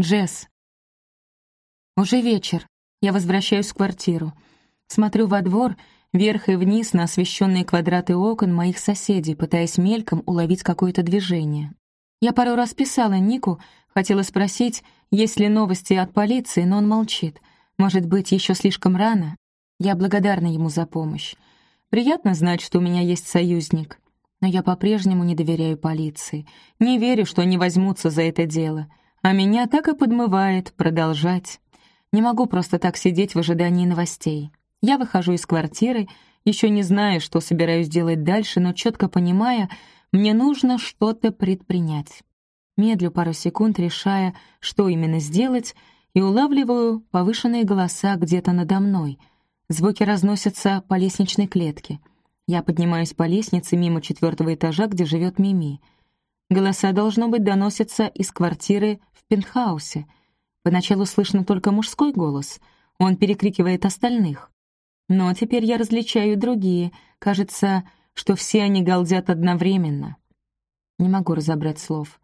Джесс. Уже вечер. Я возвращаюсь в квартиру. Смотрю во двор, вверх и вниз на освещенные квадраты окон моих соседей, пытаясь мельком уловить какое-то движение. Я пару раз писала Нику, хотела спросить, есть ли новости от полиции, но он молчит. Может быть, еще слишком рано? Я благодарна ему за помощь. Приятно знать, что у меня есть союзник. Но я по-прежнему не доверяю полиции. Не верю, что они возьмутся за это дело. А меня так и подмывает продолжать. Не могу просто так сидеть в ожидании новостей. Я выхожу из квартиры, еще не зная, что собираюсь делать дальше, но четко понимая, мне нужно что-то предпринять. Медлю пару секунд, решая, что именно сделать, и улавливаю повышенные голоса где-то надо мной — Звуки разносятся по лестничной клетке. Я поднимаюсь по лестнице мимо четвертого этажа, где живет Мими. Голоса, должно быть, доносятся из квартиры в пентхаусе. Поначалу слышно только мужской голос. Он перекрикивает остальных. Но теперь я различаю другие. Кажется, что все они галдят одновременно. Не могу разобрать слов.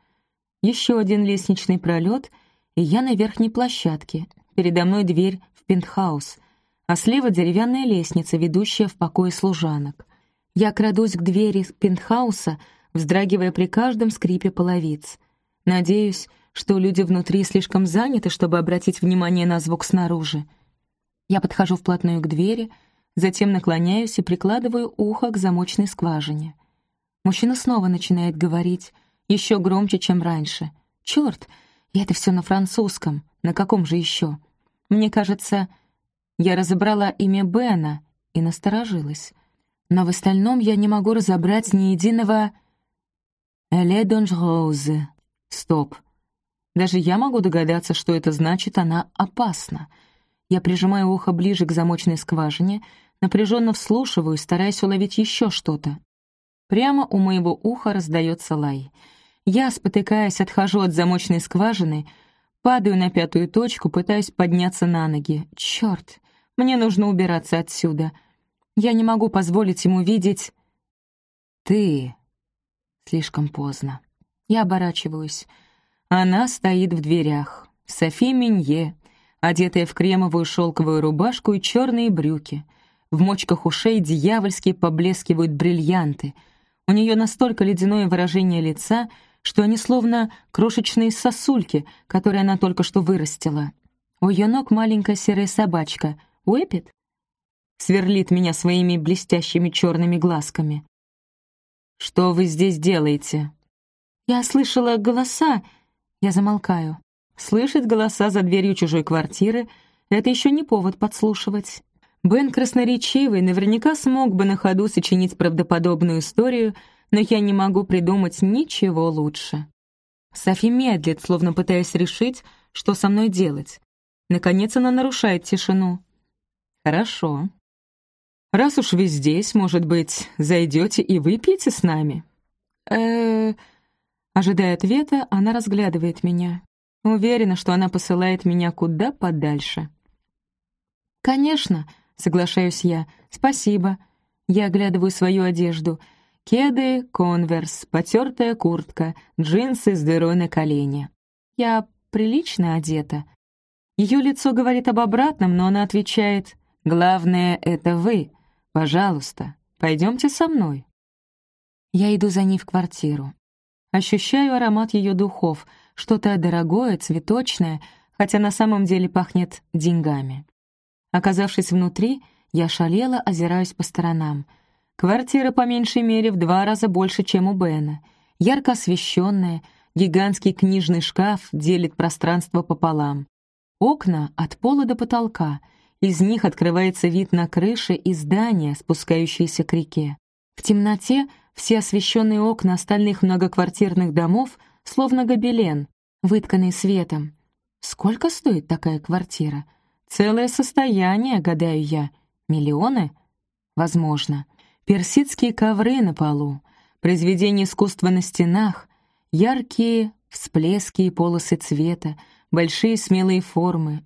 Еще один лестничный пролет, и я на верхней площадке. Передо мной дверь в пентхаус — а слева деревянная лестница, ведущая в покое служанок. Я крадусь к двери пентхауса, вздрагивая при каждом скрипе половиц. Надеюсь, что люди внутри слишком заняты, чтобы обратить внимание на звук снаружи. Я подхожу вплотную к двери, затем наклоняюсь и прикладываю ухо к замочной скважине. Мужчина снова начинает говорить, еще громче, чем раньше. «Черт, и это все на французском. На каком же еще? Мне кажется, я разобрала имя Бена и насторожилась. Но в остальном я не могу разобрать ни единого «Эле Донжроузе». Стоп. Даже я могу догадаться, что это значит «она опасна». Я прижимаю ухо ближе к замочной скважине, напряженно вслушиваю, стараясь уловить еще что-то. Прямо у моего уха раздается лай. Я, спотыкаясь, отхожу от замочной скважины, падаю на пятую точку, пытаюсь подняться на ноги. Черт! Мне нужно убираться отсюда. Я не могу позволить ему видеть... Ты... Слишком поздно. Я оборачиваюсь. Она стоит в дверях. Софи Минье, одетая в кремовую шелковую рубашку и черные брюки. В мочках ушей дьявольски поблескивают бриллианты. У нее настолько ледяное выражение лица, что они словно крошечные сосульки, которые она только что вырастила. У ее ног маленькая серая собачка, Уэппет? Сверлит меня своими блестящими черными глазками. «Что вы здесь делаете?» «Я слышала голоса...» Я замолкаю. Слышать голоса за дверью чужой квартиры — это еще не повод подслушивать. Бен красноречивый наверняка смог бы на ходу сочинить правдоподобную историю, но я не могу придумать ничего лучше. Софи медлит, словно пытаясь решить, что со мной делать. Наконец она нарушает тишину. «Хорошо. Раз уж вы здесь, может быть, зайдете и выпьете с нами?» э Ожидая ответа, она разглядывает меня. Уверена, что она посылает меня куда подальше. «Конечно», — соглашаюсь я. «Спасибо». Я оглядываю свою одежду. Кеды, конверс, потертая куртка, джинсы с дырой на колене. Я прилично одета. Ее лицо говорит об обратном, но она отвечает Главное — это вы. Пожалуйста, пойдемте со мной». Я иду за ней в квартиру. Ощущаю аромат ее духов, что-то дорогое, цветочное, хотя на самом деле пахнет деньгами. Оказавшись внутри, я шалела, озираюсь по сторонам. Квартира по меньшей мере в два раза больше, чем у Бена. Ярко освещенная, гигантский книжный шкаф делит пространство пополам. Окна от пола до потолка — из них открывается вид на крыши и здания, спускающиеся к реке. В темноте все освещенные окна остальных многоквартирных домов словно гобелен, вытканный светом. Сколько стоит такая квартира? Целое состояние, гадаю я. Миллионы? Возможно. Персидские ковры на полу, произведения искусства на стенах, яркие всплески и полосы цвета, большие смелые формы,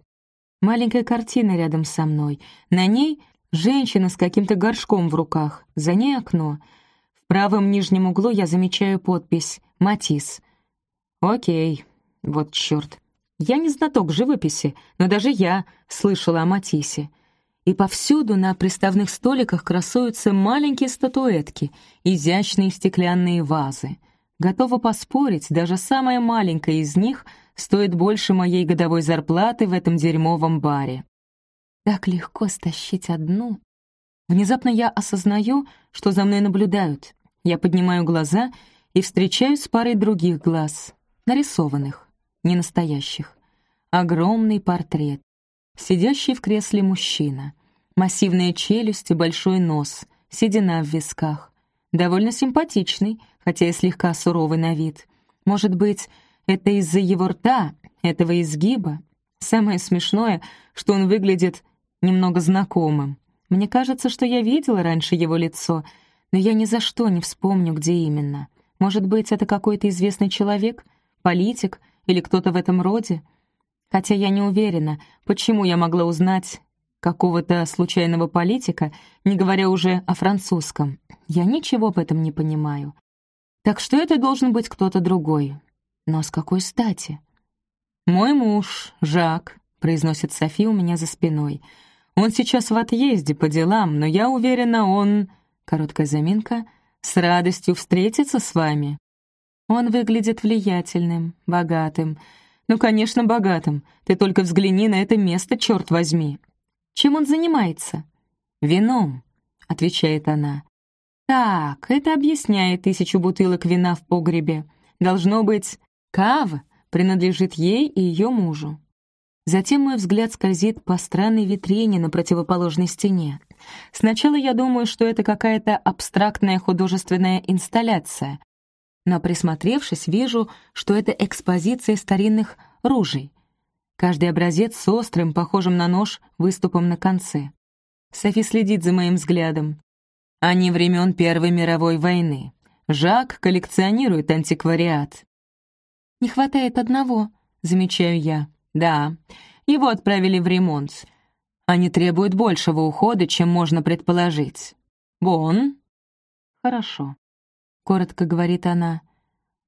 Маленькая картина рядом со мной. На ней женщина с каким-то горшком в руках. За ней окно. В правом нижнем углу я замечаю подпись «Матис». Окей, вот чёрт. Я не знаток живописи, но даже я слышала о Матиссе. И повсюду на приставных столиках красуются маленькие статуэтки, изящные стеклянные вазы. Готова поспорить, даже самая маленькая из них стоит больше моей годовой зарплаты в этом дерьмовом баре. Так легко стащить одну. Внезапно я осознаю, что за мной наблюдают. Я поднимаю глаза и встречаюсь с парой других глаз, нарисованных не настоящих. Огромный портрет. Сидящий в кресле мужчина. Массивные челюсти, большой нос, седина в висках. Довольно симпатичный, хотя и слегка суровый на вид. Может быть, это из-за его рта, этого изгиба? Самое смешное, что он выглядит немного знакомым. Мне кажется, что я видела раньше его лицо, но я ни за что не вспомню, где именно. Может быть, это какой-то известный человек, политик или кто-то в этом роде. Хотя я не уверена, почему я могла узнать какого-то случайного политика, не говоря уже о французском. Я ничего об этом не понимаю. Так что это должен быть кто-то другой. Но с какой стати? «Мой муж, Жак», — произносит Софи у меня за спиной. «Он сейчас в отъезде по делам, но я уверена, он...» Короткая заминка. «С радостью встретиться с вами». Он выглядит влиятельным, богатым. Ну, конечно, богатым. Ты только взгляни на это место, черт возьми. Чем он занимается? Вином, отвечает она. Так, это объясняет тысячу бутылок вина в погребе. Должно быть, Кав принадлежит ей и ее мужу. Затем мой взгляд скользит по странной витрине на противоположной стене. Сначала я думаю, что это какая-то абстрактная художественная инсталляция, но присмотревшись, вижу, что это экспозиция старинных ружей. Каждый образец с острым, похожим на нож, выступом на конце. Софи следит за моим взглядом. Они времен Первой мировой войны. Жак коллекционирует антиквариат. «Не хватает одного», — замечаю я. «Да, его отправили в ремонт. Они требуют большего ухода, чем можно предположить». «Бон?» «Хорошо. — коротко говорит она.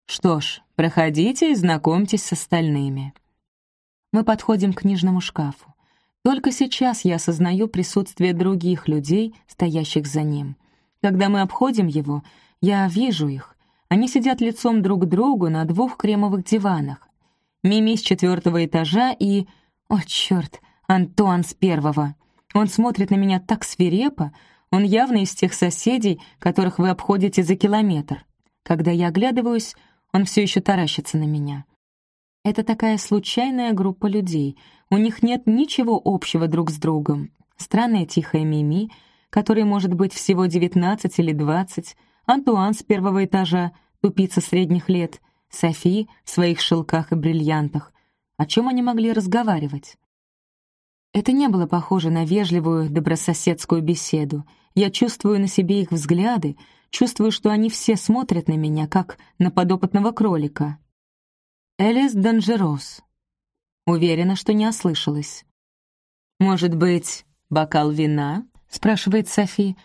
«Что ж, проходите и знакомьтесь с остальными». Мы подходим к книжному шкафу. Только сейчас я осознаю присутствие других людей, стоящих за ним. Когда мы обходим его, я вижу их. Они сидят лицом друг к другу на двух кремовых диванах. Мими с четвертого этажа и... О, черт, Антуан с первого. Он смотрит на меня так свирепо, он явно из тех соседей, которых вы обходите за километр. Когда я оглядываюсь, он все еще таращится на меня. Это такая случайная группа людей. У них нет ничего общего друг с другом. Странная тихая Мими, которой может быть всего 19 или 20, Антуан с первого этажа, тупица средних лет, Софи в своих шелках и бриллиантах. О чем они могли разговаривать? Это не было похоже на вежливую, добрососедскую беседу. Я чувствую на себе их взгляды, чувствую, что они все смотрят на меня, как на подопытного кролика. Элис Данжерос. Уверена, что не ослышалась. «Может быть, бокал вина?» — спрашивает Софи.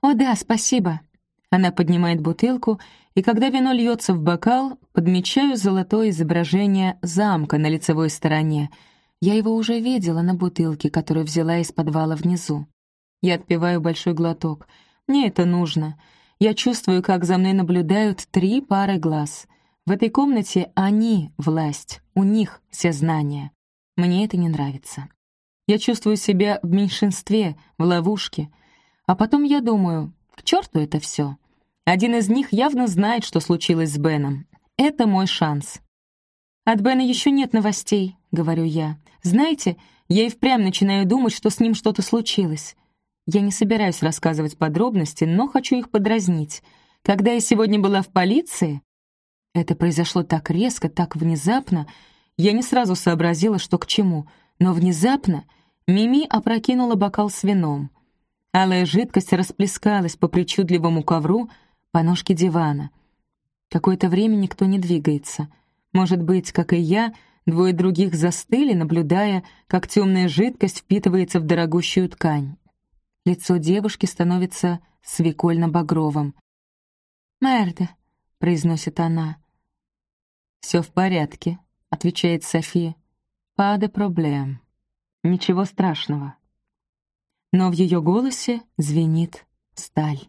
«О да, спасибо». Она поднимает бутылку, и когда вино льется в бокал, подмечаю золотое изображение замка на лицевой стороне — я его уже видела на бутылке, которую взяла из подвала внизу. Я отпиваю большой глоток. Мне это нужно. Я чувствую, как за мной наблюдают три пары глаз. В этой комнате они — власть, у них все знания. Мне это не нравится. Я чувствую себя в меньшинстве, в ловушке. А потом я думаю, к черту это все. Один из них явно знает, что случилось с Беном. Это мой шанс. От Бена еще нет новостей, — говорю я. «Знаете, я и впрямь начинаю думать, что с ним что-то случилось. Я не собираюсь рассказывать подробности, но хочу их подразнить. Когда я сегодня была в полиции...» Это произошло так резко, так внезапно. Я не сразу сообразила, что к чему, но внезапно Мими опрокинула бокал с вином. Алая жидкость расплескалась по причудливому ковру по ножке дивана. Какое-то время никто не двигается. Может быть, как и я, Двое других застыли, наблюдая, как темная жидкость впитывается в дорогущую ткань. Лицо девушки становится свекольно-багровым. «Мерда», — произносит она. «Все в порядке», — отвечает София. «Pas de problème». Ничего страшного. Но в ее голосе звенит сталь.